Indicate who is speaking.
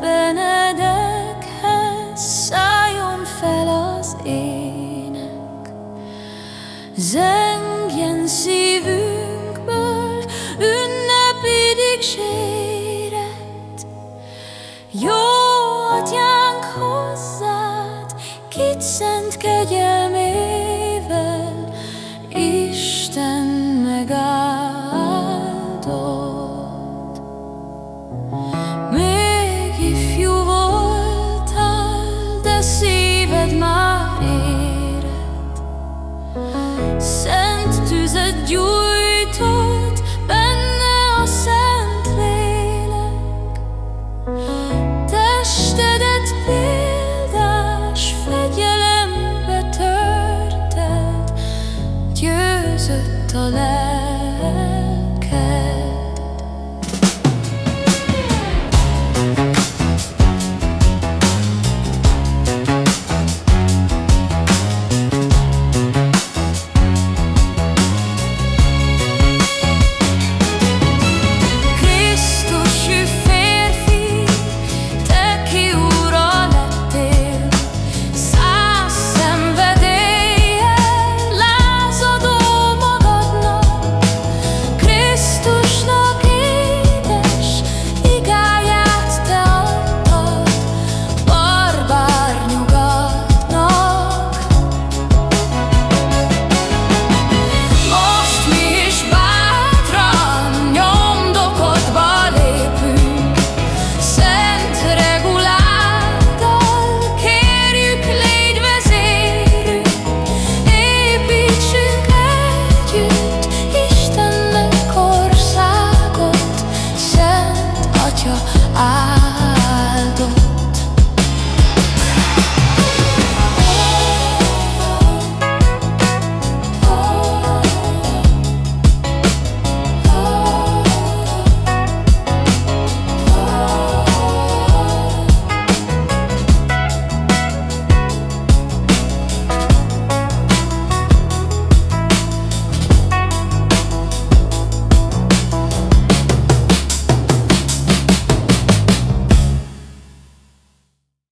Speaker 1: benedekhez szálljon fel az ének. Zengjen szívünkből ünnepi dicséret. Jó atyánk hozzád, kit szent kegyet, között talál.